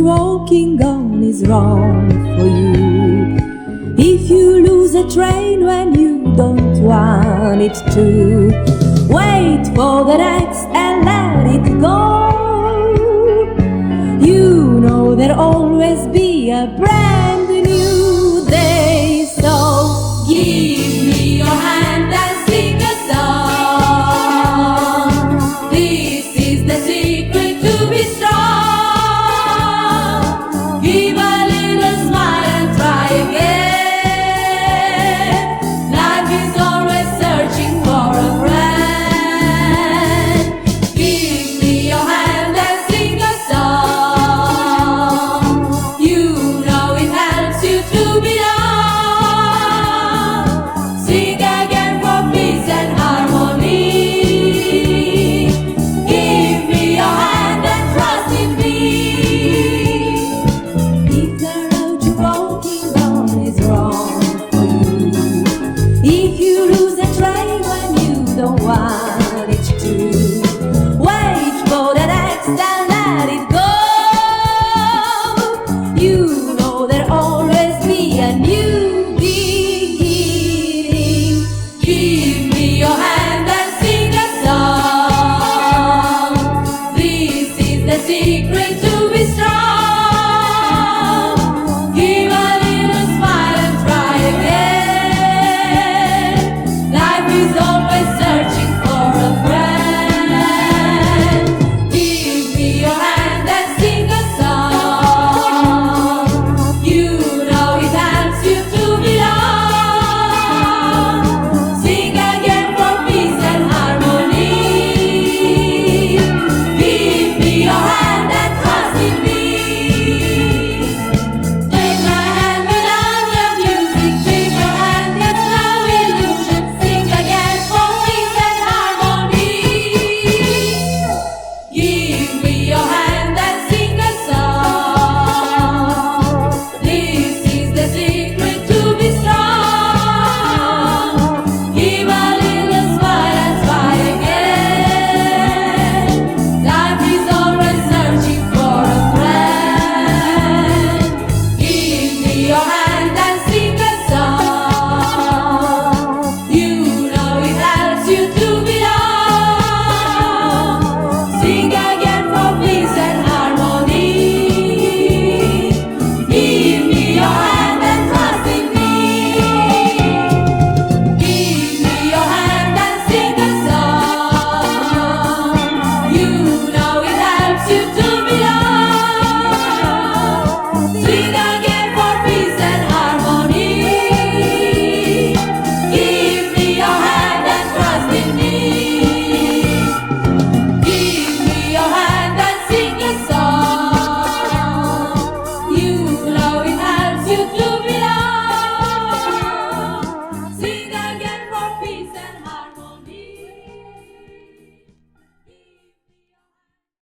walking on is wrong for you. If you lose a train when you don't want it to, wait for the next and let it go. You know there'll always be a brand